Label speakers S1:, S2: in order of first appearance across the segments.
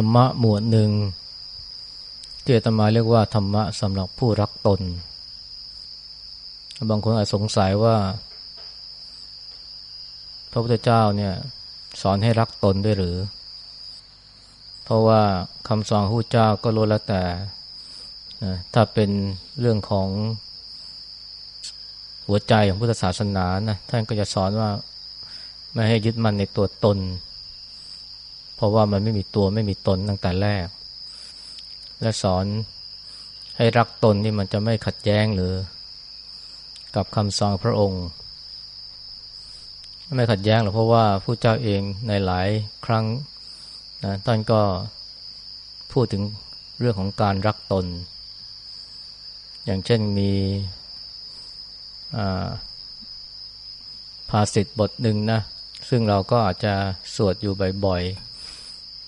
S1: รรมะหมวดหนึ่งที่อาตมาเรียกว่าธรรมะสำหรับผู้รักตน บางคนอาจสงสัยว่า พระพุทธเจ้าเนี่ยสอนให้รักตนด้วยหรือ เพราะว่าคำสอนพระเจ้าก็ล้วนแล้วแต่ถ้าเป็นเรื่องของหัวใจของพุทธศาสนานะท่านก็จะสอนว่าไม่ให้ยึดมั่นในตัวตน เพราะว่ามันไม่มีตัวไม่มีตนตั้งแต่แรก และสอนให้รักตนนี่มันจะไม่ขัดแย้งหรือ กับคำสอนพระองค์ ไม่ขัดแย้งหรอกเพราะว่าผู้เจ้าเองในหลายครั้งนะท่านก็พูดถึงเรื่องของการรักตน อย่างเช่นมีภาษิตบทหนึ่งนะ ซึ่งเราก็อาจจะสวดอยู่บ่อยๆ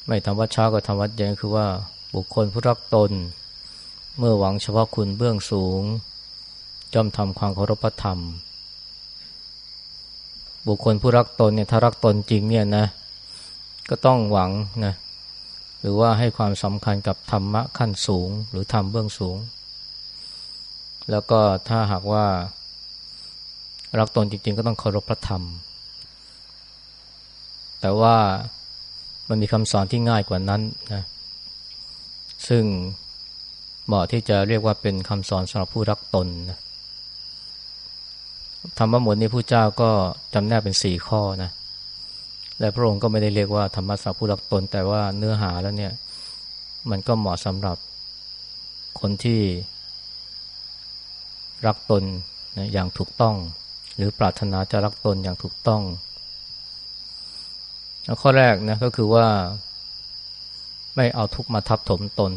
S1: ไม่ทำวัดเช้าก็ทำวัดเย็นคือว่าบุคคลผู้รักตน เมื่อหวังเฉพาะคุณเบื้องสูงจอมทำความเคารพธรรม บุคคลผู้รักตนเนี่ยถ้ารักตนจริงเนี่ยนะก็ต้องหวังนะหรือว่าให้ความสำคัญกับธรรมะขั้นสูง หรือธรรมเบื้องสูง แล้วก็ถ้าหากว่า รักตนจริง ๆ ก็ต้องเคารพพระธรรม แต่ว่า มันมีคำสอนที่ง่ายกว่านั้นนะซึ่งเหมาะที่จะเรียกว่าเป็นคำสอนสำหรับผู้รักตนนะธรรมะหมดนี้ผู้เจ้าก็จำแนกเป็นสี่ข้อนะและพระองค์ก็ไม่ได้เรียกว่าธรรมะสำหรับผู้รักตน แต่ว่าเนื้อหาแล้วเนี่ยมันก็เหมาะสำหรับคนที่รักตนนะอย่างถูกต้อง หรือปรารถนาจะรักตนอย่างถูกต้อง ข้อแรกนะก็คือว่า ไม่เอาทุกมาทับถมตน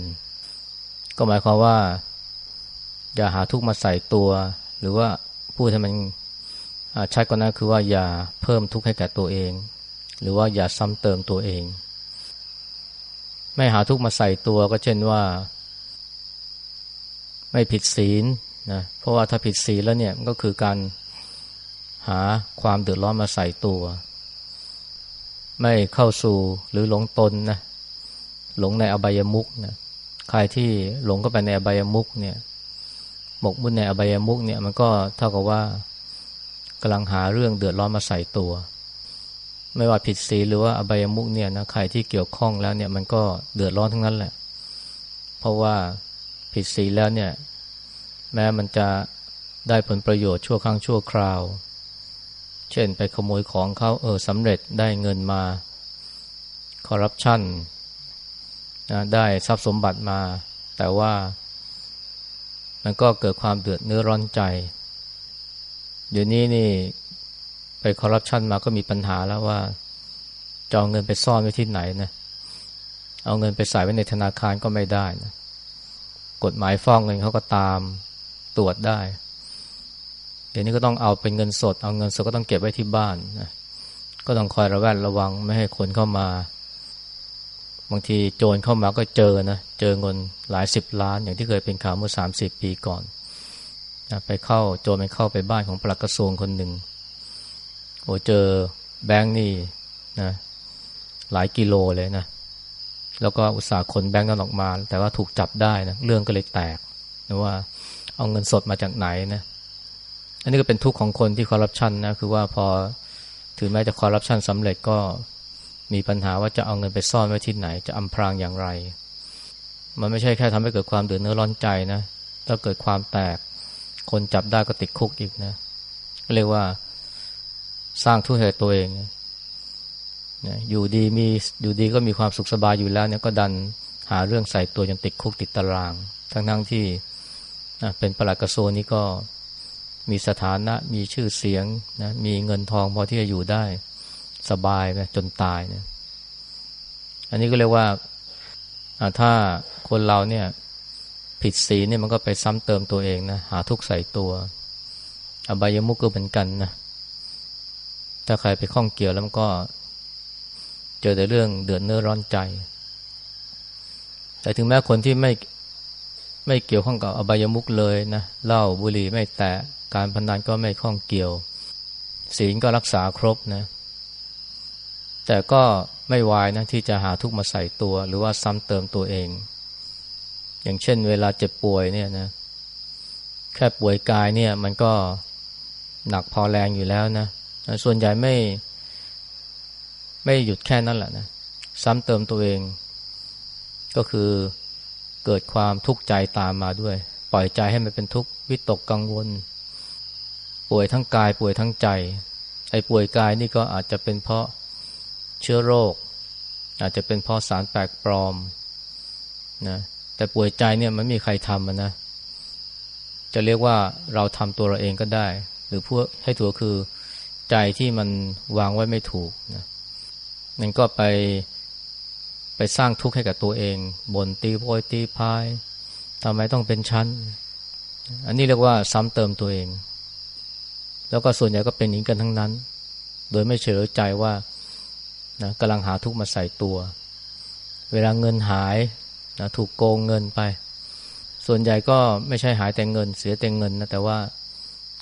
S1: ก็หมายความว่า อย่าหาทุกมาใส่ตัว หรือว่าพูดให้มันชัดกว่านั้นคือว่าอย่าเพิ่มทุกข์ให้แก่ตัวเอง หรือว่าอย่าซ้ำเติมตัวเอง ไม่หาทุกข์มาใส่ตัวก็เช่นว่า ไม่ผิดศีลนะเพราะว่าถ้าผิดศีลแล้วเนี่ยก็คือการหาความเดือดร้อนมาใส่ตัว ไม่เข้าสู่หรือหลงตนนะหลงในอบายมุกนะใครที่หลงก็ไปในอบายมุกเนี่ยหมกมุ่นในอบายมุกเนี่ยมันก็เท่ากับว่ากำลังหาเรื่องเดือดร้อนมาใส่ตัว ไม่ว่าผิดศีลหรือว่าอบายมุกเนี่ยนะใครที่เกี่ยวข้องแล้วเนี่ยมันก็เดือดร้อนทั้งนั้นแหละ เพราะว่าผิดศีลแล้วเนี่ย แม้มันจะได้ผลประโยชน์ชั่วครั้งชั่วคราว เช่นไปขโมยของเขาเออสำเร็จได้เงินมาคอร์รัปชันนะได้ทรัพย์สมบัติมา แต่ว่า มันก็เกิดความเดือดเนื้อร้อนใจ เดี๋ยวนี้นี่ไปคอร์รัปชันมาก็มีปัญหาแล้วว่าจะเอาเงินไปซ่อนไว้ที่ไหนนะเอาเงินไปใส่ไว้ในธนาคารก็ไม่ได้นะกฎหมายฟ้องเงินเขาก็ตามตรวจได้ เดี๋ยวนี้ก็ต้องเอาเป็นเงินสด เอาเงินสดก็ต้องเก็บไว้ที่บ้านนะก็ต้องคอยระแวดระวังไม่ให้คนเข้ามา บางทีโจรเข้ามาก็เจอนะ เจอเงินหลายสิบล้าน อย่างที่เคยเป็นข่าวเมื่อสามสิบปีก่อนนะไปเข้าโจรไปเข้าไปบ้านของปลัดกระทรวงคนหนึ่งโอ้เจอแบงค์นี่นะหลายกิโลเลยนะ แล้วก็อุตส่าห์คนแบงค์นั้นออกมา แต่ว่าถูกจับได้นะเรื่องก็เลยแตกนะว่าเอาเงินสดมาจากไหนนะ อันนี้ก็เป็นทุกข์ของคนที่คอร์รัปชันนะคือว่าพอถึงแม้จะคอร์รัปชันสำเร็จก็มีปัญหาว่าจะเอาเงินไปซ่อนไว้ที่ไหน จะอำพรางอย่างไร มันไม่ใช่แค่ทำให้เกิดความเดือดเนื้อร้อนใจนะถ้าเกิดความแตก คนจับได้ก็ติดคุกอีกนะเรียกว่าสร้างทุกข์ให้ตัวเองนะอยู่ดีมีอยู่ดีก็มีความสุขสบายอยู่แล้วเนี่ยก็ดันหาเรื่องใส่ตัวจนติดคุกติดตาราง ทั้งทั้งที่เป็นประหลัดกระทรวงนี้ก็ มีสถานะมีชื่อเสียงนะมีเงินทองพอที่จะอยู่ได้สบายไปจนตายเนี่ยอันนี้ก็เรียกว่าถ้าคนเราเนี่ยผิดศีลเนี่ยมันก็ไปซ้ำเติมตัวเองนะหาทุกข์ใส่ตัว อบายมุกก็เหมือนกันนะถ้าใครไปข้องเกี่ยวแล้วมันก็ เจอแต่เรื่องเดือดเนื้อร้อนใจ แต่ถึงแม้คนที่ไม่ ไม่เกี่ยวข้องกับอบายมุกเลยนะเหล้าบุหรี่ไม่แตะการพนันก็ไม่ข้องเกี่ยว ศีลก็รักษาครบนะ แต่ก็ไม่วายนะที่จะหาทุกข์มาใส่ตัว หรือว่าซ้ำเติมตัวเอง อย่างเช่น เวลาเจ็บป่วยเนี่ยนะแค่ป่วยกายเนี่ย มันก็หนักพอแรงอยู่แล้วนะส่วนใหญ่ไม่ ไม่หยุดแค่นั้นแหละนะ ซ้ำเติมตัวเอง ก็คือ เกิดความทุกข์ใจตามมาด้วย ปล่อยใจให้มันเป็นทุกข์วิตกกังวล ป่วยทั้งกายป่วยทั้งใจ ไอ้ป่วยกายนี่ก็อาจจะเป็นเพราะเชื้อโรค อาจจะเป็นเพราะสารแปลกปลอมนะแต่ป่วยใจเนี่ยมันมีใครทำมันนะ จะเรียกว่าเราทำตัวเราเองก็ได้ หรือพูดให้ถัวคือใจที่มันวางไว้ไม่ถูกนะนั่นก็ไป ไปสร้างทุกข์ให้กับตัวเองบนตีโพยตีพายทำไมต้องเป็นชั้น อันนี้เรียกว่าซ้ำเติมตัวเอง แล้วก็ส่วนใหญ่ก็เป็นอย่างกันทั้งนั้น โดยไม่เฉลียวใจว่านะกำลังหาทุกข์มาใส่ตัว เวลาเงินหายนะถูกโกงเงินไป ส่วนใหญ่ก็ไม่ใช่หายแต่เงิน เสียแต่เงินนะแต่ว่า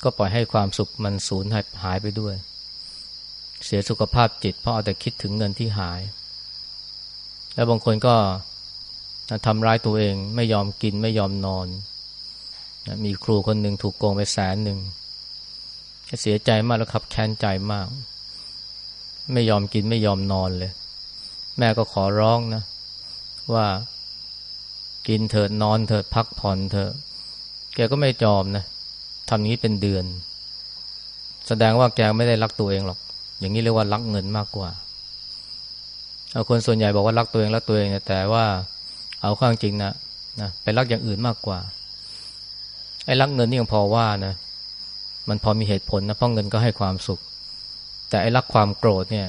S1: ก็ปล่อยให้ความสุขมันสูญหายไปด้วย เสียสุขภาพจิตเพราะเอาแต่คิดถึงเงินที่หาย แล้วบางคนก็ทำร้ายตัวเองไม่ยอมกินไม่ยอมนอน มีครูคนหนึ่งถูกโกงไปแสนหนึ่งเสียใจมากแล้วครับแค้นใจมาก ไม่ยอมกินไม่ยอมนอนเลย แม่ก็ขอร้องนะ ว่ากินเถิดนอนเถิดพักผ่อนเถอะ แกก็ไม่ยอมนะทำนี้เป็นเดือน แสดงว่าแกไม่ได้รักตัวเองหรอก อย่างนี้เรียกว่ารักเงินมากกว่า เอาคนส่วนใหญ่บอกว่ารักตัวเองรักตัวเองแต่ว่าเอาข้างจริงนะนะไปรักอย่างอื่นมากกว่าไอ้รักเงินนี่ยังพอว่านะมันพอมีเหตุผลนะเพราะเงินก็ให้ความสุข แต่ไอ้รักความโกรธเนี่ย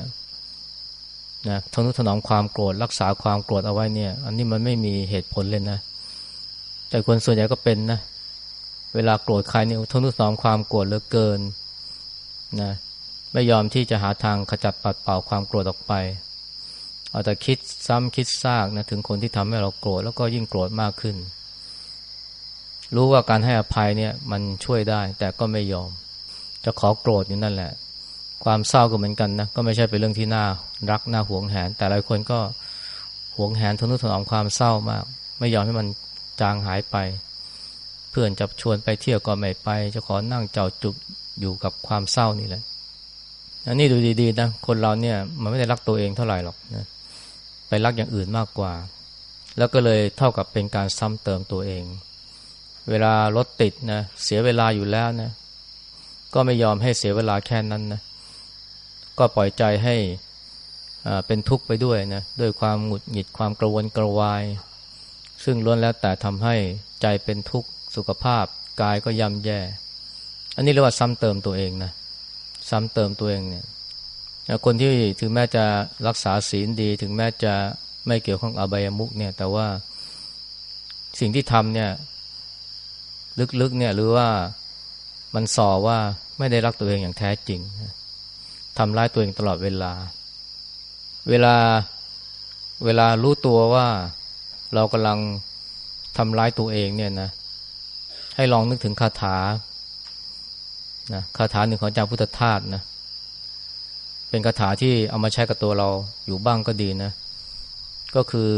S1: นะทนุถนอมความโกรธรักษาความโกรธเอาไว้เนี่ย อันนี้มันไม่มีเหตุผลเลยนะ แต่คนส่วนใหญ่ก็เป็นนะเวลาโกรธใครเนี่ยทนุถนอมความโกรธเหลือเกินนะไม่ยอมที่จะหาทางขจัดปัดเป่าความโกรธออกไป เอาแต่คิดซ้ำคิดซากนะถึงคนที่ทำให้เราโกรธแล้วก็ยิ่งโกรธมากขึ้น รู้ว่าการให้อภัยเนี่ยมันช่วยได้แต่ก็ไม่ยอม จะขอโกรธอยู่นั่นแหละ ความเศร้าก็เหมือนกันนะก็ไม่ใช่เป็นเรื่องที่น่ารักน่าหวงแหน แต่หลายคนก็หวงแหนทนุถนอมความเศร้ามาก ไม่ยอมให้มันจางหายไป เพื่อนจะชวนไปเที่ยวก็ไม่ไป จะขอนั่งเจ้าจุบอยู่กับความเศร้านี่แหละอันนี้ดูดีๆนะคนเราเนี่ยมันไม่ได้รักตัวเองเท่าไหร่หรอกนะ ไปรักอย่างอื่นมากกว่า แล้วก็เลยเท่ากับเป็นการซ้ำเติมตัวเอง เวลารถติดนะเสียเวลาอยู่แล้วนะก็ไม่ยอมให้เสียเวลาแค่นั้นนะก็ปล่อยใจให้เป็นทุกข์ไปด้วยนะด้วยความหงุดหงิดความกระวนกระวาย ซึ่งล้วนแล้วแต่ทำให้ใจเป็นทุกข์สุขภาพกายก็ย่ำแย่ อันนี้เรียกว่าซ้ำเติมตัวเองนะซ้ำเติมตัวเองเนี่ย คนที่ถึงแม้จะรักษาศีลดี ถึงแม้จะไม่เกี่ยวข้องอบายมุกเนี่ย แต่ว่าสิ่งที่ทำเนี่ย ลึกๆเนี่ยหรือว่ามันส่อว่าไม่ได้รักตัวเองอย่างแท้จริงทำร้ายตัวเองตลอดเวลา เวลาเวลารู้ตัวว่าเรากำลังทำร้ายตัวเองเนี่ยนะ ให้ลองนึกถึงคาถานะคาถาหนึ่งของเจ้าพุทธทาสนะ เป็นคาถาที่เอามาใช้กับตัวเราอยู่บ้างก็ดีนะ ก็คือ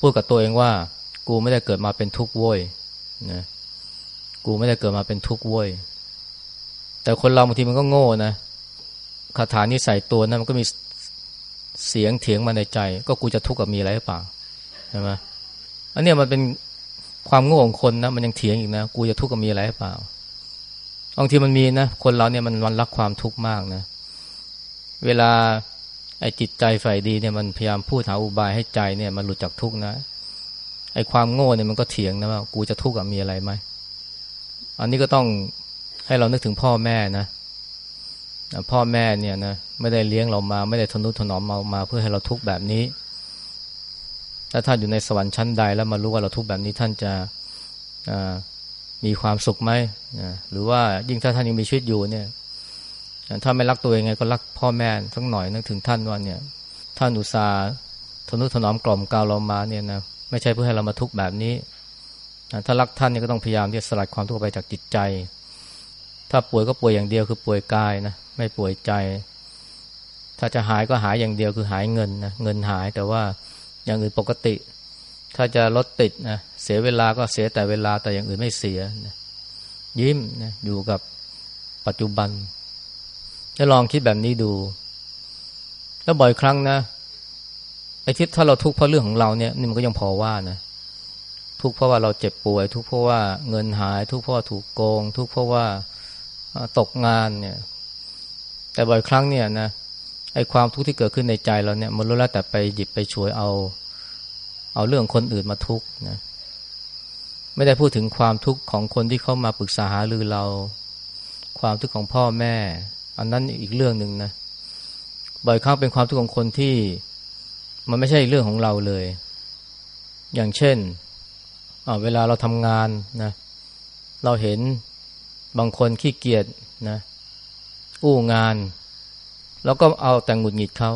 S1: พูดกับตัวเองว่า กูไม่ได้เกิดมาเป็นทุกข์โว้ยนะกูไม่ได้เกิดมาเป็นทุกข์โว้ยแต่คนเราบางทีมันก็โง่นะคาถานี้ใส่ตัวนะมันก็มีเสียงเถียงมาในใจ ก็กูจะทุกข์กับมีอะไรหรือเปล่าใช่ไหมอันนี้มันเป็นความโง่ของคนนะมันยังเถียงอีกนะ กูจะทุกข์กับมีอะไรหรือเปล่าบางทีมันมีนะ คนเราเนี่ยมันวันรักความทุกข์มากนะ เวลาไอ้จิตใจฝ่ายดีเนี่ยมันพยายามพูดหาอุบายให้ใจเนี่ยมันหลุดจากทุกข์นะไอ้ความโง่เนี่ยมันก็เถียงนะว่ากูจะทุกข์กับมีอะไรไหมอันนี้ก็ต้องให้เรานึกถึงพ่อแม่นะพ่อแม่เนี่ยนะไม่ได้เลี้ยงเรามา ไม่ได้ทนุถนอมมามาเพื่อให้เราทุกข์แบบนี้ถ้าท่านอยู่ในสวรรค์ชั้นใดแล้วมารู้ว่าเราทุกข์แบบนี้ท่านจะมีความสุขไหมหรือว่ายิ่งถ้าท่านยังมีชีวิตอยู่เนี่ย ถ้าไม่รักตัวเองไงก็รักพ่อแม่สักหน่อยนึกถึงท่านว่าเนี่ย ท่านอุตสาห์ทนุถนอมกล่อมกาวเรามาเนี่ยนะไม่ใช่เพื่อให้เรามาทุกข์แบบนี้ ถ้ารักท่านเนี่ยก็ต้องพยายามที่จะสลัดความทุกข์ไปจากจิตใจ ถ้าป่วยก็ป่วยอย่างเดียวคือป่วยกายนะไม่ป่วยใจ ถ้าจะหายก็หายอย่างเดียวคือหายเงินนะเงินหายแต่ว่าอย่างอื่นปกติ ถ้าจะลดติดนะเสียเวลาก็เสียแต่เวลาแต่อย่างอื่นไม่เสียนะยิ้มนะอยู่กับปัจจุบัน จะลองคิดแบบนี้ดู แล้วบ่อยครั้งนะไอ้ที่ถ้าเราทุกข์เพราะเรื่องของเราเนี่ยนี่มันก็ยังพอว่านะทุกข์เพราะว่าเราเจ็บป่วย ทุกข์เพราะว่าเงินหาย ทุกข์เพราะว่าถูกโกง ทุกข์เพราะว่าตกงานเนี่ย แต่บ่อยครั้งเนี่ยนะไอ้ความทุกข์ที่เกิดขึ้นในใจเราเนี่ย มันรู้แล้วแต่ไปหยิบไปช่วยเอา เอาเรื่องคนอื่นมาทุกข์นะไม่ได้พูดถึงความทุกข์ของคนที่เข้ามาปรึกษาหารือเรา ความทุกข์ของพ่อแม่ อันนั้นอีกเรื่องหนึ่งนะบ่อยครั้งเป็นความทุกข์ของคนที่มันไม่ใช่เรื่องของเราเลย อย่างเช่นเวลาเราทำงานนะเราเห็นบางคนขี้เกียจนะอู้งาน แล้วก็เอาแต่งหงุดหงิดเขา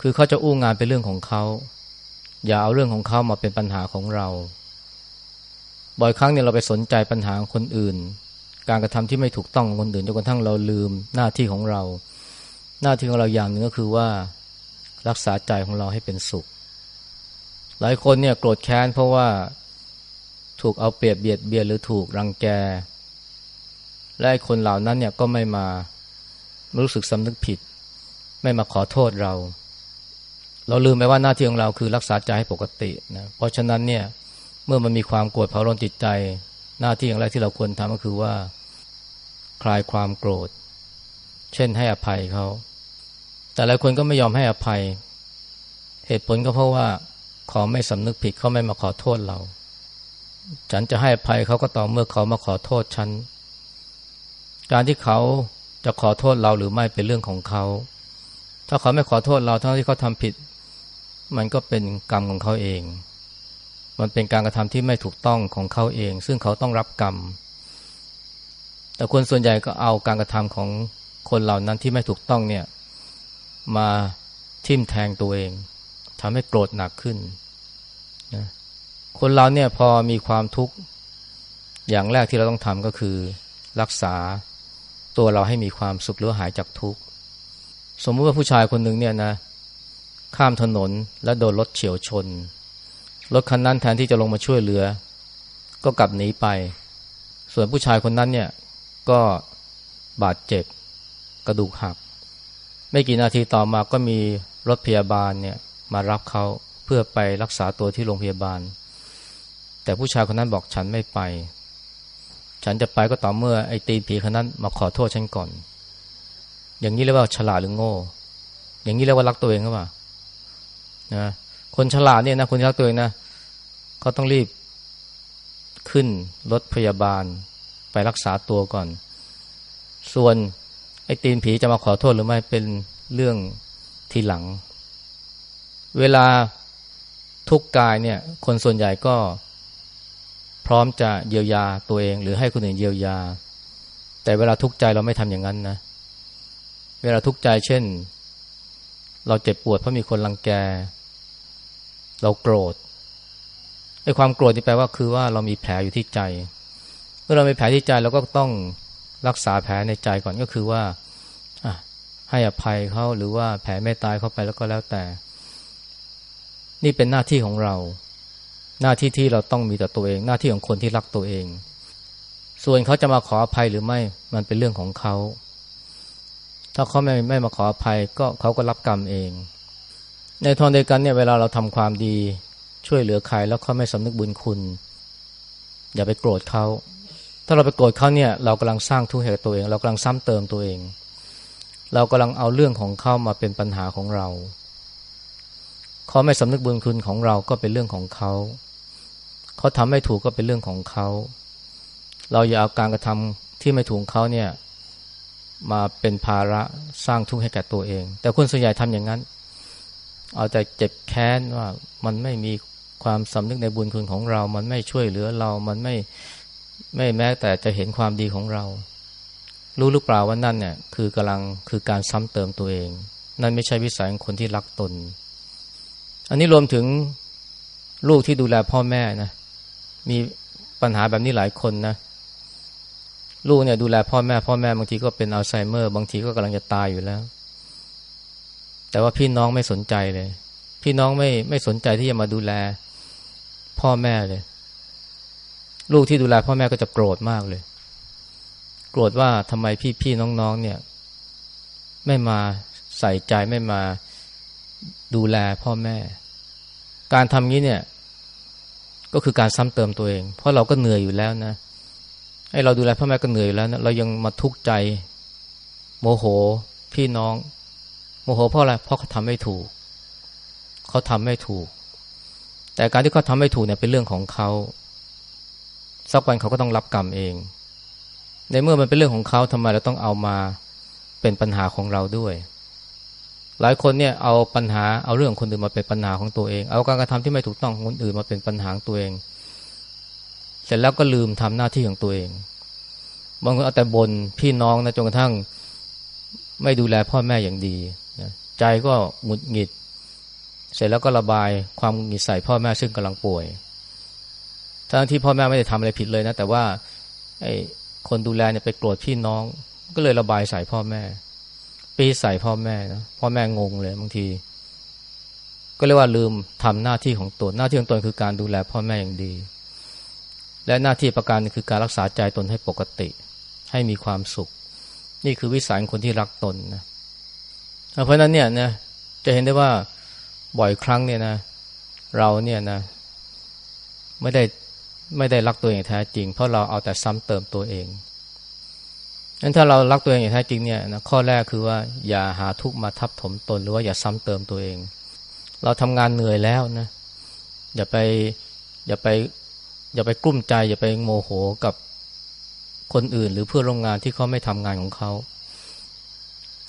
S1: คือเขาจะอู้งานเป็นเรื่องของเขาอย่าเอาเรื่องของเขามาเป็นปัญหาของเรา บ่อยครั้งเนี่ยเราไปสนใจปัญหาของคนอื่น การกระทำที่ไม่ถูกต้องของคนอื่นจนกระทั่งเราลืมหน้าที่ของเรา หน้าที่ของเราอย่างหนึ่งก็คือว่ารักษาใจของเราให้เป็นสุข หลายคนเนี่ยโกรธแค้นเพราะว่าถูกเอาเปรียบเบียดเบียนหรือถูกรังแก และคนเหล่านั้นเนี่ยก็ไม่มารู้สึกสำนึกผิด ไม่มาขอโทษเรา เราลืมไปว่าหน้าที่ของเราคือรักษาใจให้ปกตินะเพราะฉะนั้นเนี่ยเมื่อมันมีความโกรธเผาร้อนจิตใจ หน้าที่อย่างแรกที่เราควรทำก็คือว่า คลายความโกรธ เช่นให้อภัยเขา แต่หลายคนก็ไม่ยอมให้อภัย เหตุผลก็เพราะว่าเขาไม่สำนึกผิดเขาไม่มาขอโทษเรา ฉันจะให้อภัยเขาก็ต่อเมื่อเขามาขอโทษฉัน การที่เขาจะขอโทษเราหรือไม่เป็นเรื่องของเขา ถ้าเขาไม่ขอโทษเราทั้งที่เขาทำผิด มันก็เป็นกรรมของเขาเอง มันเป็นการกระทำที่ไม่ถูกต้องของเขาเอง ซึ่งเขาต้องรับกรรม แต่คนส่วนใหญ่ก็เอาการกระทำของคนเหล่านั้นที่ไม่ถูกต้องเนี่ย มาทิ่มแทงตัวเองทำให้โกรธหนักขึ้นนะคนเราเนี่ยพอมีความทุกข์อย่างแรกที่เราต้องทำก็คือรักษาตัวเราให้มีความสุขหรือหายจากทุกข์สมมติว่าผู้ชายคนหนึ่งเนี่ยนะ ข้ามถนนและโดนรถเฉียวชน รถคันนั้นแทนที่จะลงมาช่วยเหลือ ก็กลับหนีไป ส่วนผู้ชายคนนั้นเนี่ยก็บาดเจ็บกระดูกหัก ไม่กี่นาทีต่อมาก็มีรถพยาบาลเนี่ยมารับเขาเพื่อไปรักษาตัวที่โรงพยาบาล แต่ผู้ชายคนนั้นบอกฉันไม่ไป ฉันจะไปก็ต่อเมื่อไอ้ตีนผีคนนั้นมาขอโทษฉันก่อน อย่างนี้เรียกว่าฉลาดหรือโง่ อย่างนี้เรียกว่ารักตัวเองหรือเปล่านะคนฉลาดเนี่ยนะคนรักตัวเองนะ เขาต้องรีบขึ้นรถพยาบาลไปรักษาตัวก่อน ส่วนไอ้ตีนผีจะมาขอโทษหรือไม่เป็นเรื่องทีหลัง เวลาทุกกายเนี่ย คนส่วนใหญ่ก็พร้อมจะเยียวยาตัวเอง หรือให้คนอื่นเยียวยา แต่เวลาทุกข์ใจเราไม่ทำอย่างนั้นนะ เวลาทุกข์ใจเช่น เราเจ็บปวดเพราะมีคนรังแก เราโกรธ ไอ้ความโกรธนี่แปลว่าคือว่าเรามีแผลอยู่ที่ใจ เมื่อเรามีแผลที่ใจเราก็ต้องรักษาแผลในใจก่อนก็คือว่าให้อภัยเขาหรือว่าแผลไม่ตายเข้าไปแล้วก็แล้วแต่ นี่เป็นหน้าที่ของเรา หน้าที่ที่เราต้องมีต่อตัวเอง หน้าที่ของคนที่รักตัวเอง ส่วนเขาจะมาขออภัยหรือไม่มันเป็นเรื่องของเขาถ้าเขาไม่ไม่มาขออภัยก็เขาก็รับกรรมเอง ในทอนเดียวกันเนี่ยเวลาเราทำความดี ช่วยเหลือใครแล้วเขาไม่สำนึกบุญคุณ อย่าไปโกรธเขา ถ้าเราไปโกรธเขาเนี่ย เรากำลังสร้างทุกข์ให้ตัวเอง เรากำลังซ้ำเติมตัวเอง เรากำลังเอาเรื่องของเขามาเป็นปัญหาของเราเขาไม่สำนึกบุญคุณของเราก็เป็นเรื่องของเขาเขาทำไม่ถูกก็เป็นเรื่องของเขา เราอย่าเอาการกระทำที่ไม่ถูกเขาเนี่ยมาเป็นภาระสร้างทุกข์ให้แก่ตัวเอง แต่คนส่วนใหญ่ทำอย่างนั้น เอาแต่เจ็บแค้นว่ามันไม่มี ความสำนึกในบุญคุณของเรา มันไม่ช่วยเหลือเรา มันไม่ไม่แม้แต่จะเห็นความดีของเรา รู้หรือเปล่าว่านั่นเนี่ยคือกำลังคือการซ้ำเติมตัวเอง นั่นไม่ใช่วิสัยของคนที่รักตน อันนี้รวมถึงลูกที่ดูแลพ่อแม่นะ มีปัญหาแบบนี้หลายคนนะ ลูกเนี่ยดูแลพ่อแม่ พ่อแม่บางทีก็เป็นอัลไซเมอร์ บางทีก็กำลังจะตายอยู่แล้ว แต่ว่าพี่น้องไม่สนใจเลย พี่น้องไม่ไม่สนใจที่จะมาดูแล พ่อแม่เลย ลูกที่ดูแลพ่อแม่ก็จะโกรธมากเลย โกรธว่าทำไมพี่พี่น้องๆเนี่ย ไม่มาใส่ใจไม่มาดูแลพ่อแม่ การทำงี้เนี่ย ก็คือการซ้ำเติมตัวเอง เพราะเราก็เหนื่อยอยู่แล้วนะให้เราดูแลพ่อแม่ก็เหนื่อยอยู่แล้วนะเรายังมาทุกข์ใจ โมโห พี่น้อง โมโหเพราะอะไรเพราะเขาทำไม่ถูก เขาทำไม่ถูก แต่การที่เขาทำไม่ถูกเนี่ยเป็นเรื่องของเขาสักวันเขาก็ต้องรับกรรมเอง ในเมื่อมันเป็นเรื่องของเขาทำไมเราต้องเอามาเป็นปัญหาของเราด้วย หลายคนเนี่ยเอาปัญหาเอาเรื่องคนอื่นมาเป็นปัญหาของตัวเอง เอาการกระทำที่ไม่ถูกต้องของคนอื่นมาเป็นปัญหาของตัวเอง เสร็จแล้วก็ลืมทำหน้าที่ของตัวเอง บางคนเอาแต่บนพี่น้องนะจนกระทั่งไม่ดูแลพ่อแม่อย่างดี ใจก็หงุดหงิด เสร็จแล้วก็ระบายความหงิดใส่พ่อแม่ซึ่งกำลังป่วย ทั้งที่พ่อแม่ไม่ได้ทำอะไรผิดเลยนะ แต่ว่าไอ้คนดูแลเนี่ยไปโกรธพี่น้อง ก็เลยระบายใส่พ่อแม่ ปีใส่พ่อแม่นะพ่อแม่งงเลยบางที ก็เรียกว่าลืมทำหน้าที่ของตนหน้าที่ของตนคือการดูแลพ่อแม่อย่างดี และหน้าที่ประการคือการรักษาใจตนให้ปกติ ให้มีความสุข นี่คือวิสัยคนที่รักตนนะเพราะนั้นเนี่ยนะจะเห็นได้ว่า บ่อยครั้งเนี่ยนะ เราเนี่ยนะ ไม่ได้ไม่ได้รักตัวเองแท้จริง เพราะเราเอาแต่ซ้ำเติมตัวเองนั้นถ้าเรารักตัวเองอย่างแท้จริงเนี่ยนะข้อแรกคือว่าอย่าหาทุกข์มาทับถมตนหรือว่าอย่าซ้ำเติมตัวเอง เราทำงานเหนื่อยแล้วนะอย่าไปอย่าไปอย่าไปกลุ้มใจ อย่าไปโมโหกับคนอื่น หรือเพื่อนร่วมงานที่เขาไม่ทำงานของเขา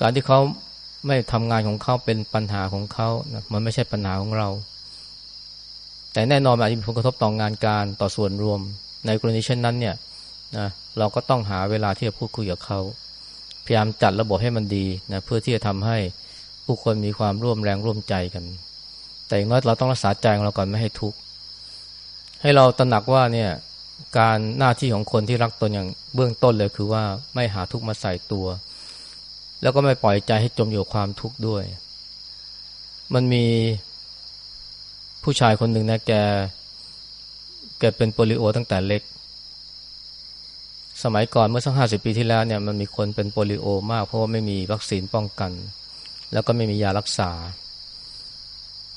S1: การที่เขา ไม่ทำงานของเขาเป็นปัญหาของเขานะมันไม่ใช่ปัญหาของเรา แต่แน่นอนอาจจะมีผลกระทบต่องงานการต่อส่วนรวม ในกรณีเช่นนั้นเนี่ยนะเราก็ต้องหาเวลาที่จะพูดคุยกับเขาพยายามจัดระบบให้มันดีนะเพื่อที่จะทำให้ผู้คนมีความร่วมแรงร่วมใจกัน แต่อย่างน้อยเราต้องรักษาใจของเราก่อนไม่ให้ทุกข์ให้เราตระหนักว่าเนี่ยการหน้าที่ของคนที่รักตนอย่างเบื้องต้นเลยคือว่าไม่หาทุกข์มาใส่ตัว แล้วก็ไม่ปล่อยใจให้จมอยู่ความทุกข์ด้วย มันมีผู้ชายคนหนึ่งนะแกแกเป็นโปลิโอตั้งแต่เล็ก สมัยก่อนเมื่อสักห้าสิบปีที่แล้วเนี่ยมันมีคนเป็นโปลิโอมากเพราะว่าไม่มีวัคซีนป้องกัน แล้วก็ไม่มียารักษา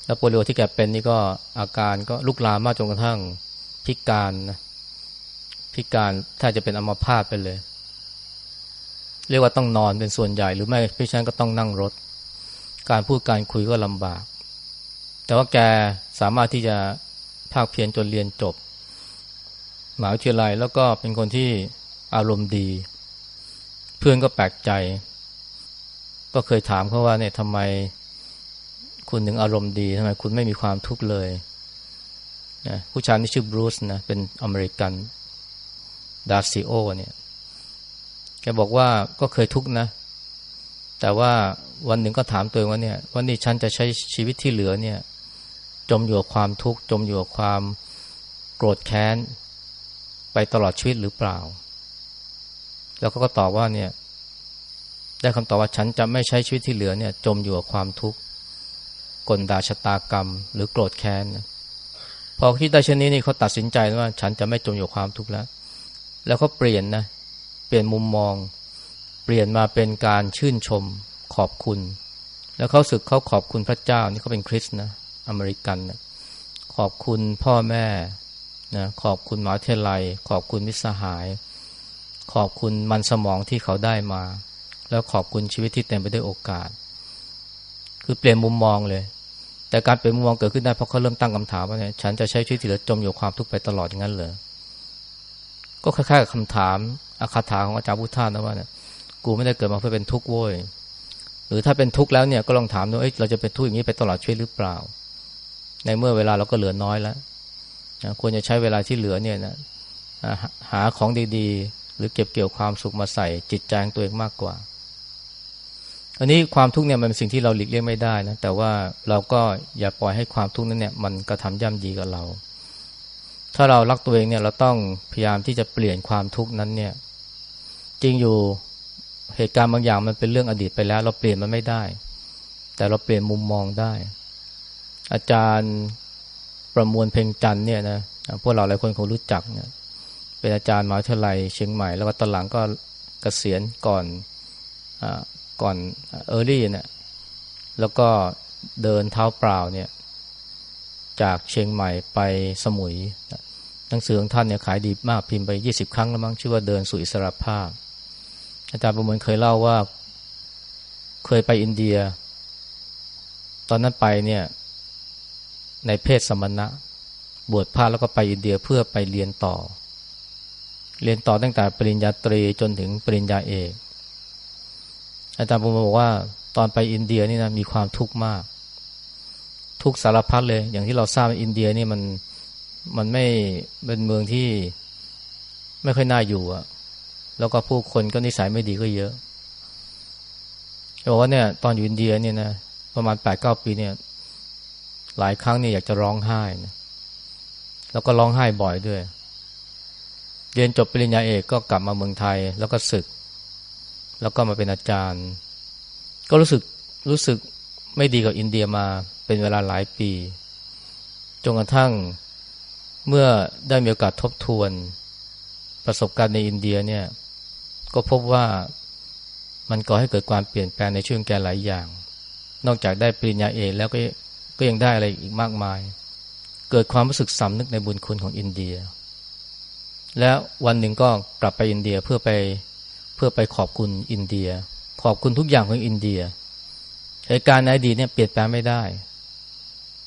S1: แล้วโปลิโอที่แกเป็นนี่ก็อาการก็ลุกลามมากจนกระทั่งพิการนะพิการถ้าจะเป็นอัมพาตไปเลย เรียกว่าต้องนอนเป็นส่วนใหญ่ หรือไม่พี่ชันก็ต้องนั่งรถ การพูดการคุยก็ลำบาก แต่ว่าแกสามารถที่จะภาคเพียรจนเรียนจบมหาวิทยาลัยแล้วก็เป็นคนที่อารมณ์ดี เพื่อนก็แปลกใจ ก็เคยถามเขาว่าเนี่ยทำไมคุณถึงอารมณ์ดีทำไมคุณไม่มีความทุกข์เลยนะผู้ชายที่ชื่อบรูซนะเป็นอเมริกันดาร์ซิโอเนี่ย แกบอกว่าก็เคยทุกข์นะ แต่ว่าวันหนึ่งก็ถามตัวเองว่าเนี่ยวันนี้ฉันจะใช้ชีวิตที่เหลือเนี่ย จมอยู่กับความทุกข์จมอยู่กับความโกรธแค้น ไปตลอดชีวิตหรือเปล่า แล้วก็ก็ตอบว่าเนี่ย ได้คำตอบว่าฉันจะไม่ใช้ชีวิตที่เหลือเนี่ย จมอยู่กับความทุกข์กลดาชะตากรรม หรือโกรธแค้นพอคิดได้เช่นนี้นี่เขาตัดสินใจว่า ฉันจะไม่จมอยู่ความทุกข์แล้ว แล้วเขาเปลี่ยนนะ เปลี่ยนมุมมอง เปลี่ยนมาเป็นการชื่นชมขอบคุณ แล้วเขาสึกเขาขอบคุณพระเจ้านี่เขาเป็นคริสต์นะอเมริกันนะขอบคุณพ่อแม่นะขอบคุณหมหาเทลัย ขอบคุณมิสหาย ขอบคุณมันสมองที่เขาได้มา แล้วขอบคุณชีวิตที่เต็มไปด้วยโอกาส คือเปลี่ยนมุมมองเลย แต่การเปลี่ยนมุมมองเกิดขึ้นได้เพราะเขาเริ่มตั้งคำถามว่าเนี่ยฉันจะใช้ชีวิตที่เหลือจมอยู่ความทุกข์ไปตลอดอย่างนั้นเหรอก็คล้ายๆกับคำถาม อาคาถาของอาจารย์พุทธานะว่าเนี่ยกูไม่ได้เกิดมาเพื่อเป็นทุกข์โว้ยหรือถ้าเป็นทุกข์แล้วเนี่ยก็ลองถามดูเอ้ยเราจะเป็นทุกข์อย่างนี้ไปตลอดชีวิตหรือเปล่า ในเมื่อเวลาเราก็เหลือน้อยแล้วนะควรจะใช้เวลาที่เหลือเนี่ยนะหาของดีๆ หรือเก็บเกี่ยวความสุขมาใส่จิตใจของตัวเองมากกว่า อันนี้ความทุกข์เนี่ยมันเป็นสิ่งที่เราหลีกเลี่ยงไม่ได้นะแต่ว่าเราก็อย่าปล่อยให้ความทุกข์นั้นเนี่ยมันกระทำย่ำยีกับเรา ถ้าเรารักตัวเองเนี่ยเราต้องพยายามที่จะเปลี่ยนความทุกข์นั้นเนี่ย จริงอยู่เหตุการณ์บางอย่างมันเป็นเรื่องอดีตไปแล้ว เราเปลี่ยนมันไม่ได้ แต่เราเปลี่ยนมุมมองได้ อาจารย์ประมวลเพ่งจันเนี่ยนะพวกเราหลายคนคงรู้จักเนี่ยเป็นอาจารย์มหาวิทยาลัยเชียงใหม่ แล้วก็ตอนหลังก็เกษียณก่อนอก่อนเออร์ลี่เนี่ยแล้วก็เดินเท้าเปล่าเนี่ยจากเชียงใหม่ไปสมุย หนังสือของท่านเนี่ยขายดีมากพิมพ์ไปยี่สิบครั้งแล้วมั้งชื่อว่าเดินสู่อิสรภาพ อาจารย์ประมวลเคยเล่าว่า เคยไปอินเดีย ตอนนั้นไปเนี่ย ในเพศสมณะ บวชพระแล้วก็ไปอินเดียเพื่อไปเรียนต่อ เรียนต่อตั้งแต่ปริญญาตรีจนถึงปริญญาเอกอาจารย์ประมวลบอกว่า ตอนไปอินเดียนี่นะมีความทุกข์มาก ทุกสารพัดเลย อย่างที่เราทราบอินเดียนี่มันมันไม่เป็นเมืองที่ไม่ค่อยน่าอยู่อะ แล้วก็ผู้คนก็นิสัยไม่ดีก็เยอะบอกว่าเนี่ยตอนอยู่อินเดียเนี่ยนะประมาณแปดเก้าปีเนี่ย หลายครั้งเนี่ยอยากจะร้องไห้นะแล้วก็ร้องไห้บ่อยด้วย เรียนจบปริญญาเอกก็กลับมาเมืองไทย แล้วก็ศึก แล้วก็มาเป็นอาจารย์ ก็รู้สึกรู้สึกไม่ดีกับอินเดียมาเป็นเวลาหลายปีจนกระทั่งเมื่อได้มีโอกาสทบทวนประสบการณ์ในอินเดียเนี่ย ก็พบว่ามันก่อให้เกิดความเปลี่ยนแปลงในช่วงแกหลายอย่าง นอกจากได้ปริญญาเอกแล้วก็ก็ยังได้อะไรอีกมากมาย เกิดความรู้สึกสำนึกในบุญคุณของอินเดีย แล้ววันหนึ่งก็กลับไปอินเดียเพื่อไปเพื่อไปขอบคุณอินเดีย ขอบคุณทุกอย่างของอินเดียเหตุการณ์ในอดีตเนี่ยเปลี่ยนแปลงไม่ได้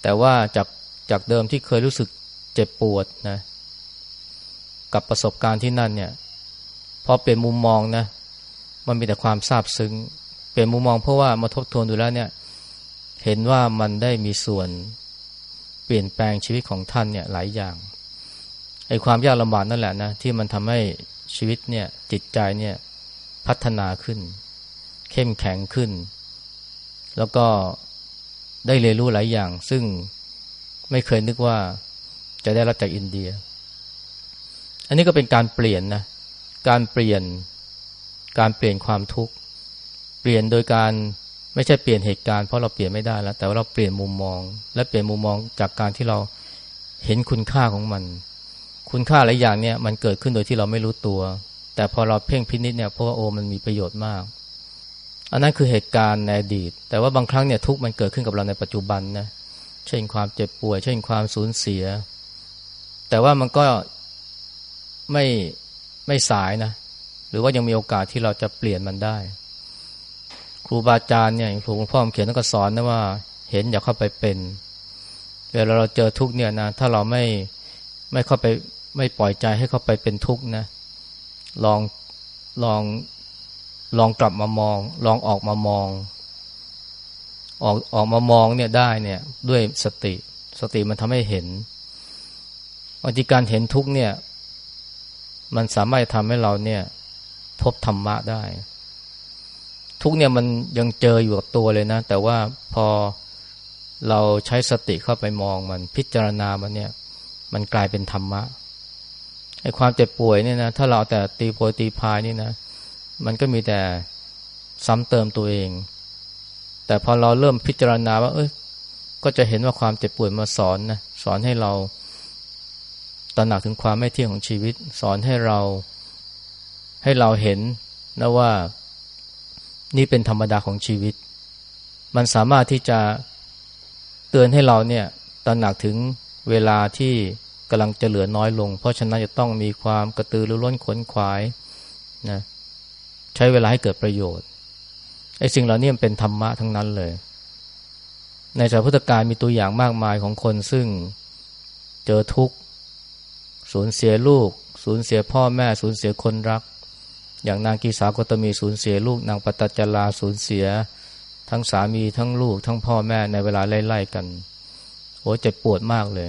S1: แต่ว่าจากจากเดิมที่เคยรู้สึกเจ็บปวดนะกับประสบการณ์ที่นั่นเนี่ย พอเปลี่ยนมุมมองนะ มันมีแต่ความซาบซึ้ง เปลี่ยนมุมมองเพราะว่ามาทบทวนดูแล้วเนี่ย เห็นว่ามันได้มีส่วนเปลี่ยนแปลงชีวิตของท่านเนี่ยหลายอย่าง ไอ้ความยากลำบากนั่นแหละนะที่มันทำให้ชีวิตเนี่ยจิตใจเนี่ยพัฒนาขึ้น เข้มแข็งขึ้น แล้วก็ได้เรียนรู้หลายอย่าง ซึ่งไม่เคยนึกว่าจะได้รับจากอินเดีย อันนี้ก็เป็นการเปลี่ยนนะ การเปลี่ยนการเปลี่ยนความทุกข์ เปลี่ยนโดยการไม่ใช่เปลี่ยนเหตุการณ์เพราะเราเปลี่ยนไม่ได้แล้ว แต่ว่าเราเปลี่ยนมุมมอง และเปลี่ยนมุมมองจากการที่เราเห็นคุณค่าของมัน คุณค่าหลายอย่างเนี่ยมันเกิดขึ้นโดยที่เราไม่รู้ตัว แต่พอเราเพ่งพินิษเนี่ยเพราะว่าโอ้มันมีประโยชน์มาก อันนั้นคือเหตุการณ์ในอดีต แต่ว่าบางครั้งเนี่ยทุกมันเกิดขึ้นกับเราในปัจจุบันนะเช่นความเจ็บป่วย เช่นความสูญเสีย แต่ว่ามันก็ไม่ ไม่สายนะ หรือว่ายังมีโอกาสที่เราจะเปลี่ยนมันได้ ครูบาอาจารย์เนี่ยหลวงพ่อเขียนต้องก็สอนนะว่า เห็นอย่าเข้าไปเป็น เวลาเราเจอทุกเนี่ยนะ ถ้าเราไม่ไม่เข้าไปไม่ปล่อยใจให้เข้าไปเป็นทุกข์นะ ลองลองลองกลับมามอง ลองออกมามอง ออกออกมามองเนี่ยได้เนี่ยด้วยสติ สติมันทำให้เห็นบางทีการเห็นทุกเนี่ย มันสามารถทำให้เราเนี่ย พบธรรมะได้ ทุกเนี่ยมันยังเจออยู่กับตัวเลยนะ แต่ว่าพอเราใช้สติเข้าไปมองมันพิจารณามันเนี่ย มันกลายเป็นธรรมะไอ้ความเจ็บป่วยเนี่ยนะถ้าเราแต่ตีโพยตีพายนี่นะ มันก็มีแต่ซ้ำเติมตัวเอง แต่พอเราเริ่มพิจารณาว่า เอ้ยก็จะเห็นว่าความเจ็บป่วยมาสอนนะสอนให้เรา ตระหนักถึงความไม่เที่ยงของชีวิต สอนให้เรา ให้เราเห็นนะว่า นี่เป็นธรรมดาของชีวิต มันสามารถที่จะเตือนให้เราเนี่ยตระหนักถึงเวลาที่กำลังจะเหลือน้อยลง เพราะฉะนั้นจะต้องมีความกระตือรือร้นขนขวายนะใช้เวลาให้เกิดประโยชน์ไอ้สิ่งเหล่านี้มันเป็นธรรมะทั้งนั้นเลย ในสายพุทธการมีตัวอย่างมากมายของคนซึ่งเจอทุกข์ สูญเสียลูก สูญเสียพ่อแม่ สูญเสียคนรัก อย่างนางกีสาโกตมีสูญเสียลูก นางปตจลาสูญเสีย ทั้งสามีทั้งลูก ทั้งพ่อแม่ในเวลาไล่ๆกันโอ้เจ็บปวดมากเลย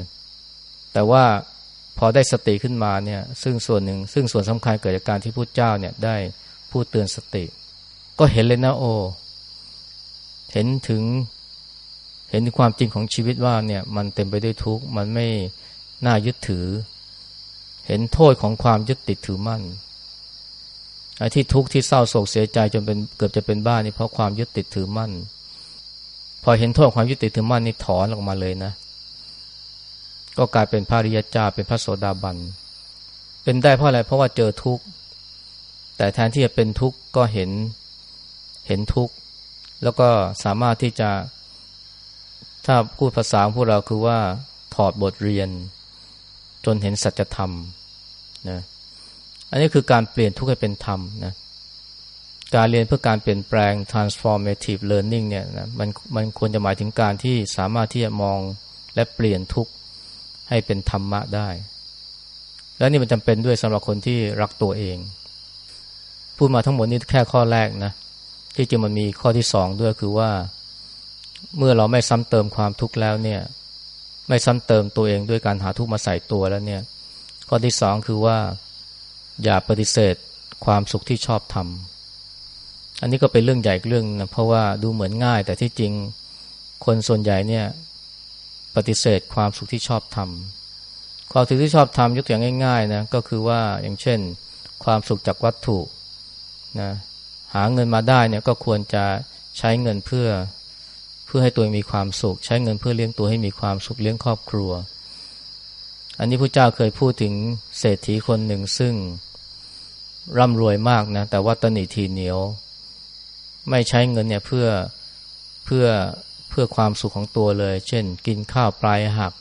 S1: แต่ว่าพอได้สติขึ้นมาเนี่ยซึ่งส่วนหนึ่ง ซึ่งส่วนสำคัญเกิดจากการที่พูดเจ้าเนี่ยได้พูดเตือนสติ ก็เห็นเลยนะโอ เห็นถึงเห็นความจริงของชีวิตว่าเนี่ยมันเต็มไปด้วยทุกข์มันไม่น่ายึดถือ เห็นโทษของความยึดติดถือมั่นไอ้ที่ทุกข์ที่เศร้าโศกเสียใจจนเป็นเกือบจะเป็นบ้านี่เพราะความยึดติดถือมั่น พอเห็นโทษความยึดติดถือมั่นนี่ถอนออกมาเลยนะ ก็กลายเป็นพระริยเจ้าเป็นพระโสดาบัน เป็นได้เพราะอะไรเพราะว่าเจอทุกข์ แต่แทนที่จะเป็นทุกข์ก็เห็นเห็นทุกข์ แล้วก็สามารถที่จะถ้าพูดภาษาพวกเราคือว่าถอดบทเรียน จนเห็นสัจธรรมนะอันนี้คือการเปลี่ยนทุกข์ให้เป็นธรรมนะการเรียนเพื่อการเปลี่ยนแปลง transformative learning เนี่ยนะมันมันควรจะหมายถึงการที่สามารถที่จะมองและเปลี่ยนทุกข์ให้เป็นธรรมะได้ แล้วนี่มันจำเป็นด้วยสำหรับคนที่รักตัวเอง พูดมาทั้งหมดนี้แค่ข้อแรกนะที่จริงมันมีข้อที่สองด้วยคือว่า เมื่อเราไม่ซ้ำเติมความทุกข์แล้วเนี่ย ไม่ซ้ำเติมตัวเองด้วยการหาทุกข์มาใส่ตัวแล้วเนี่ย ข้อที่สองคือว่า อย่าปฏิเสธความสุขที่ชอบทำอันนี้ก็เป็นเรื่องใหญ่เรื่องนะเพราะว่าดูเหมือนง่าย แต่ที่จริงคนส่วนใหญ่เนี่ย ปฏิเสธความสุขที่ชอบทำความสุขที่ชอบทำยกตัวอย่างง่ายๆนะก็คือว่าอย่างเช่น ความสุขจากวัตถุนะหาเงินมาได้เนี่ยก็ควรจะใช้เงินเพื่อ พื่อให้ตัวมีความสุข ใช้เงินเพื่อเลี้ยงตัวให้มีความสุขเลี้ยงครอบครัว อันนี้พระเจ้าเคยพูดถึงเศรษฐีคนหนึ่งซึ่งร่ำรวยมากนะแต่ว่าตนีทีเหนียว ไม่ใช้เงินเนี่ยเพื่อเพื่อเพื่อความสุขของตัวเลย เช่น กินข้าวปลายหัก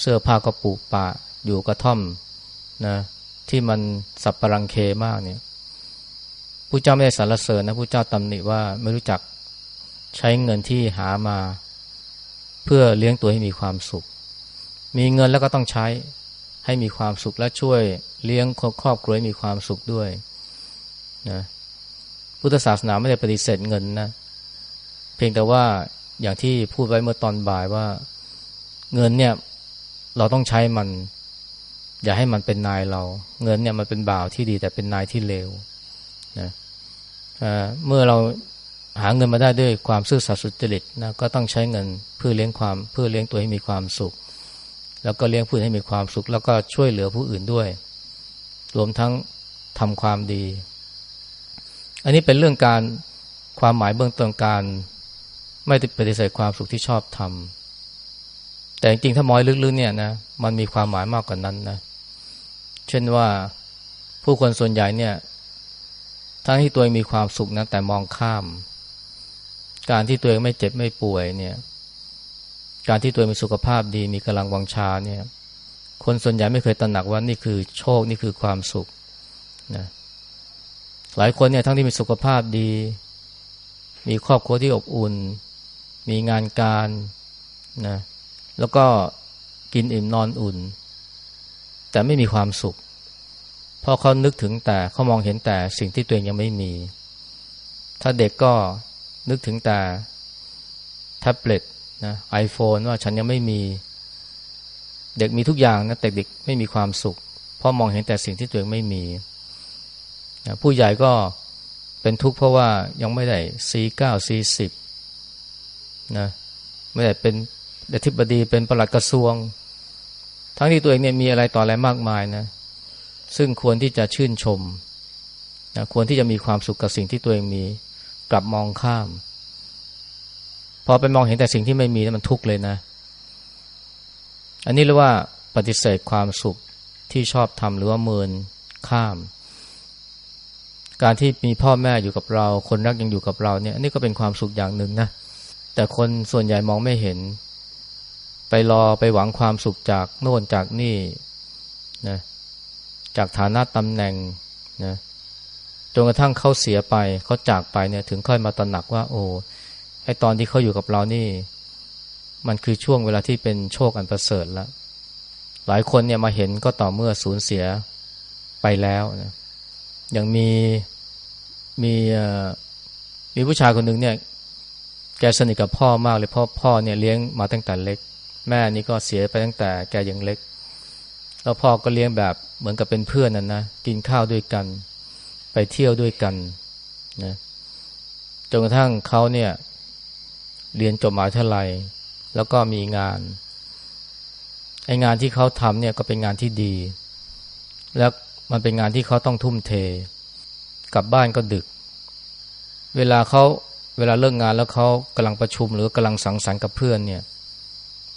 S1: เสื้อผ้าก็ปูปะอยู่กระท่อมนะที่มันสับปรังเคมากเนี่ยผู้เจ้าไม่ได้สรรเสริญนะผู้เจ้าตำหนิว่าไม่รู้จัก ใช้เงินที่หามา เพื่อเลี้ยงตัวให้มีความสุข มีเงินแล้วก็ต้องใช้ให้มีความสุขและช่วยเลี้ยงครอบครัวให้มีความสุขด้วยนะพุทธศาสนาไม่ได้ปฏิเสธเงินนะเพียงแต่ว่าอย่างที่พูดไว้เมื่อตอนบ่ายว่าเงินเนี่ยเราต้องใช้มัน อย่าให้มันเป็นนายเรา เงินเนี่ยมันเป็นบ่าวที่ดีแต่เป็นนายที่เลวนะเมื่อเรา หาเงินมาได้ด้วยความซื่อสัตย์สุจริตนะก็ต้องใช้เงินเพื่อเลี้ยงความเพื่อเลี้ยงตัวให้มีความสุข แล้วก็เลี้ยงผู้อื่นให้มีความสุข แล้วก็ช่วยเหลือผู้อื่นด้วย รวมทั้งทำความดี อันนี้เป็นเรื่องการความหมายเบื้องต้นการ ไม่ปฏิเสธความสุขที่ชอบทำแต่จริงๆถ้ามอยลึกๆเนี่ยนะมันมีความหมายมากกว่านั้นนะเช่นว่าผู้คนส่วนใหญ่เนี่ยทั้งที่ตัวเองมีความสุขนะแต่มองข้าม การที่ตัวเองไม่เจ็บไม่ป่วยเนี่ย การที่ตัวเองมีสุขภาพดีมีกำลังวังชาเนี่ย คนส่วนใหญ่ไม่เคยตระหนักว่านี่คือโชคนี่คือความสุขนะหลายคนเนี่ยทั้งที่มีสุขภาพดี มีครอบครัวที่อบอุ่น มีงานการนะแล้วก็กินอิ่มนอนอุ่น แต่ไม่มีความสุขเพราะเขานึกถึงแต่เขามองเห็นแต่สิ่งที่ตัวเองยังไม่มี ถ้าเด็กก็ นึกถึงแต่แท็บเล็ตนะไอโฟนว่าฉันยังไม่มีเด็กมีทุกอย่างนะแต่เด็กไม่มีความสุข เพราะมองเห็นแต่สิ่งที่ตัวเองไม่มีนะผู้ใหญ่ก็เป็นทุกข์เพราะว่ายังไม่ได้ C9 C10 นะไม่ได้เป็นเดธิบดีเป็นประหลัดกระทรวง ทั้งที่ตัวเองเนี่ยมีอะไรต่ออะไรมากมายนะซึ่งควรที่จะชื่นชมนะควรที่จะมีความสุขกับสิ่งที่ตัวเองมี กลับมองข้าม พอไปมองเห็นแต่สิ่งที่ไม่มีมันทุกข์เลยนะ อันนี้เรียกว่าปฏิเสธความสุขที่ชอบทำหรือว่าเมินข้าม การที่มีพ่อแม่อยู่กับเรา คนรักยังอยู่กับเราเนี่ยนี่ก็เป็นความสุขอย่างหนึ่งนะ แต่คนส่วนใหญ่มองไม่เห็น ไปรอไปหวังความสุขจากโน่นจากนี่นะจากฐานะตำแหน่งนะ จนกระทั่งเขาเสียไปเขาจากไปเนี่ยถึงค่อยมาตระหนักว่า โอ้ไอตอนที่เขาอยู่กับเรานี่ มันคือช่วงเวลาที่เป็นโชคอันประเสริฐแล้วหลายคนเนี่ยมาเห็นก็ต่อเมื่อสูญเสียไปแล้วนะอย่างมีมีมีผู้ชายคนหนึ่งเนี่ย แกสนิทกับพ่อมากเลยเพราะพ่อเนี่ยเลี้ยงมาตั้งแต่เล็ก แม่นี่ก็เสียไปตั้งแต่แกยังเล็ก แล้วพ่อก็เลี้ยงแบบเหมือนกับเป็นเพื่อนนั่นนะกินข้าวด้วยกัน ไปเที่ยวด้วยกันนะจนกระทั่งเขาเนี่ย เรียนจบมหาวิทยาลัย แล้วก็มีงานไองานที่เขาทำเนี่ยก็เป็นงานที่ดี แล้วมันเป็นงานที่เขาต้องทุ่มเท กลับบ้านก็ดึก เวลาเขาเวลาเลิกงานแล้วเขากำลังประชุมหรือกำลังสังสรรค์กับเพื่อนเนี่ย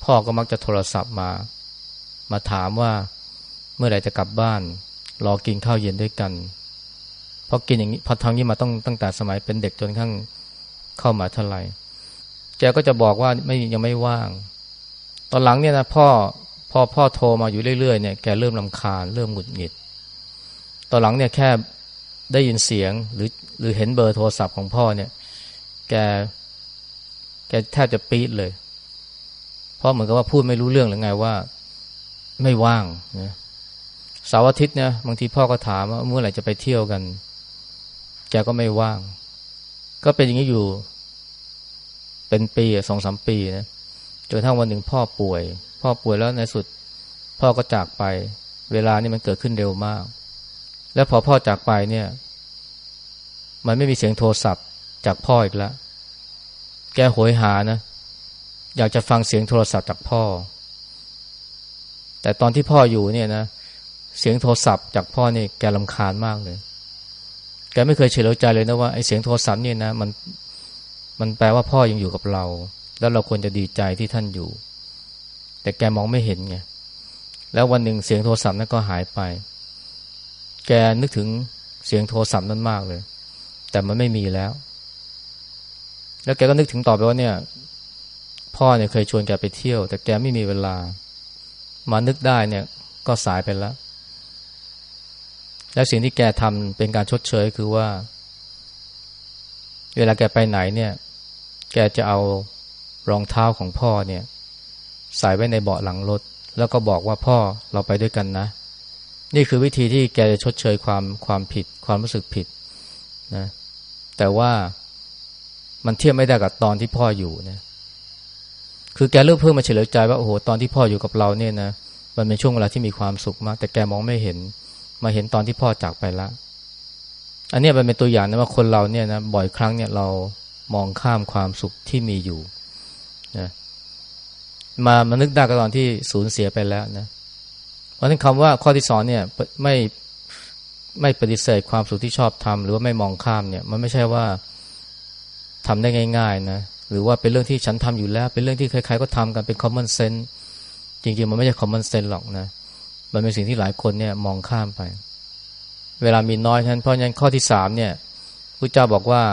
S1: พ่อก็มักจะโทรศัพท์มา มาถามว่าเมื่อไหร่จะกลับบ้าน รอกินข้าวเย็นด้วยกัน พราะกินอย่างนี้พอทำนี้มาต้องตั้งแต่สมัยเป็นเด็กจนข้างเข้ามาเท่าไหร่แกก็จะบอกว่าไม่ยังไม่ว่าง ตอนหลังเนี่ยนะพ่อพอพ่อโทรมาอยู่เรื่อยๆเนี่ยแกเริ่มลำคาญเริ่มหงุดหงิด ตอนหลังเนี่ยแค่ได้ยินเสียงหรือหรือเห็นเบอร์โทรศัพท์ของพ่อเนี่ย แกแกแทบจะปี๊ดเลย เพราะเหมือนกับว่าพูดไม่รู้เรื่องหรือไงว่า ไม่ว่างนะเสาร์อาทิตย์เนี่ยบางทีพ่อก็ถามว่าเมื่อไหร่จะไปเที่ยวกัน แกก็ไม่ว่าง ก็เป็นอย่างนี้อยู่ เป็นปีสองสามปีนะจนทั้งวันหนึ่งพ่อป่วย พ่อป่วยแล้วในสุด พ่อก็จากไป เวลานี่มันเกิดขึ้นเร็วมาก แล้วพอพ่อจากไปเนี่ย มันไม่มีเสียงโทรศัพท์จากพ่ออีกแล้วแกโหยหานะ อยากจะฟังเสียงโทรศัพท์จากพ่อ แต่ตอนที่พ่ออยู่เนี่ยนะ เสียงโทรศัพท์จากพ่อนี่แกลำคาญมากเลย แกไม่เคยเฉลียวใจเลยนะว่าไอ้เสียงโทรศัพท์เนี่ยนะมันมันแปลว่าพ่อยังอยู่กับเรา แล้วเราควรจะดีใจที่ท่านอยู่ แต่แกมองไม่เห็นไงแล้ววันหนึ่งเสียงโทรศัพท์นั้นก็หายไป แกนึกถึงเสียงโทรศัพท์นั้นมากเลย แต่มันไม่มีแล้ว แล้วแกก็นึกถึงต่อไปว่าเนี่ย พ่อเนี่ยเคยชวนแกไปเที่ยว แต่แกไม่มีเวลา มานึกได้เนี่ย ก็สายไปแล้ว แล้วสิ่งที่แกทำเป็นการชดเชยคือว่า เวลาแกไปไหนเนี่ย แกจะเอารองเท้าของพ่อเนี่ย ใส่ไว้ในเบาะหลังรถ แล้วก็บอกว่าพ่อเราไปด้วยกันนะ นี่คือวิธีที่แกจะชดเชยความความผิด ความรู้สึกผิดนะแต่ว่ามันเทียบไม่ได้กับตอนที่พ่ออยู่เนี่ยคือแกเลือกเพิ่มมาเฉลยใจว่าโอ้โหตอนที่พ่ออยู่กับเราเนี่ยนะมันเป็นช่วงเวลาที่มีความสุขมาก แต่แกมองไม่เห็น มาเห็นตอนที่พ่อจากไปละอันนี้มันเป็นตัวอย่างนะว่าคนเราเนี่ยนะบ่อยครั้งเนี่ยเรามองข้ามความสุขที่มีอยู่นะมามานึกได้ก็ตอนที่สูญเสียไปแล้วนะเพราะฉะนั้นคำว่าข้อที่สองเนี่ยไม่ไม่ปฏิเสธความสุขที่ชอบทำหรือว่าไม่มองข้ามเนี่ย มันไม่ใช่ว่าทำได้ง่าย ๆ นะหรือว่าเป็นเรื่องที่ฉันทำอยู่แล้ว เป็นเรื่องที่ใครๆก็ทำกันเป็น common sense จริงๆ มันไม่ใช่ common sense หรอกนะ มันเป็นสิ่งที่หลายคนเนี่ยมองข้ามไป เวลามีน้อยฉะนั้นเพราะฉะนั้นข้อที่สามเนี่ยพระเจ้าบอกว่า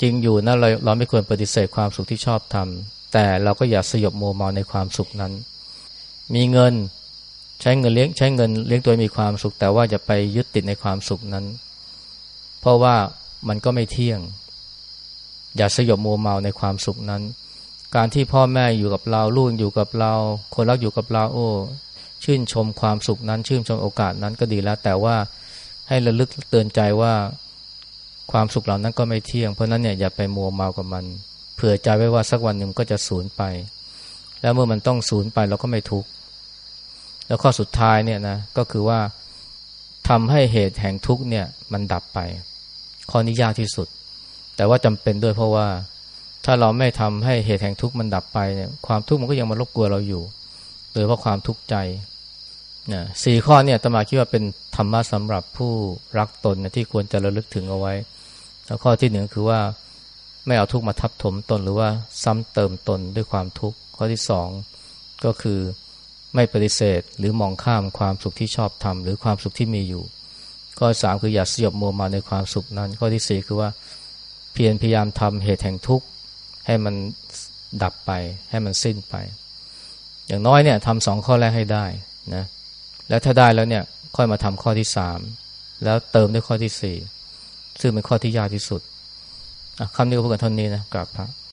S1: จริงอยู่นะเราเราไม่ควรปฏิเสธความสุขที่ชอบทำแต่เราก็อย่าสยบโมเมาในความสุขนั้น มีเงินใช้เงินเลี้ยงใช้เงินเลี้ยงตัวมีความสุข แต่ว่าจะไปยึดติดในความสุขนั้น เพราะว่ามันก็ไม่เที่ยง อย่าสยบโมเมาในความสุขนั้น การที่พ่อแม่อยู่กับเราลูกอยู่กับเรา คนรักอยู่กับเราโอ้ ชื่นชมความสุขนั้น ชื่นชมโอกาสนั้นก็ดีแล้ว แต่ว่าให้ระลึกเตือนใจว่าความสุขเหล่านั้นก็ไม่เที่ยง เพราะนั้นเนี่ยอย่าไปมัวเมากับมัน เผื่อใจไว้ว่าสักวันหนึ่งก็จะสูญไป แล้วเมื่อมันต้องสูญไปเราก็ไม่ทุกข์แล้วข้อสุดท้ายเนี่ยนะก็คือว่าทำให้เหตุแห่งทุกข์เนี่ยมันดับไป ข้อนี้ยากที่สุด แต่ว่าจำเป็นด้วยเพราะว่าถ้าเราไม่ทำให้เหตุแห่งทุกข์มันดับไปเนี่ยความทุกข์มันก็ยังมารบกวนเราอยู่ โดยเพราะความทุกข์ใจ นะสี่ข้อเนี่ยตมาคิดว่าเป็นธรรมะสำหรับผู้รักตนนะที่ควรจะระลึกถึงเอาไว้ แล้วข้อที่หนึ่งคือว่าไม่เอาทุกข์มาทับถมตนหรือว่าซ้ำเติมตนด้วยความทุกข์ ข้อที่สองก็คือไม่ปฏิเสธหรือมองข้ามความสุขที่ชอบทำหรือความสุขที่มีอยู่ ข้อสามคืออย่าสยบมัวมาในความสุขนั้น ข้อที่สี่คือว่าเพียรพยายามทำเหตุแห่งทุกข์ให้มันดับไปให้มันสิ้นไป อย่างน้อยเนี่ยทำสองข้อแรกให้ได้นะ แล้วถ้าได้แล้วเนี่ยค่อยมาทำข้อที่สามแล้วเติมด้วยข้อที่สี่ซึ่งเป็นข้อที่ยากที่สุดคำนี้ก็พูดกันเท่านี้นะกราบพระ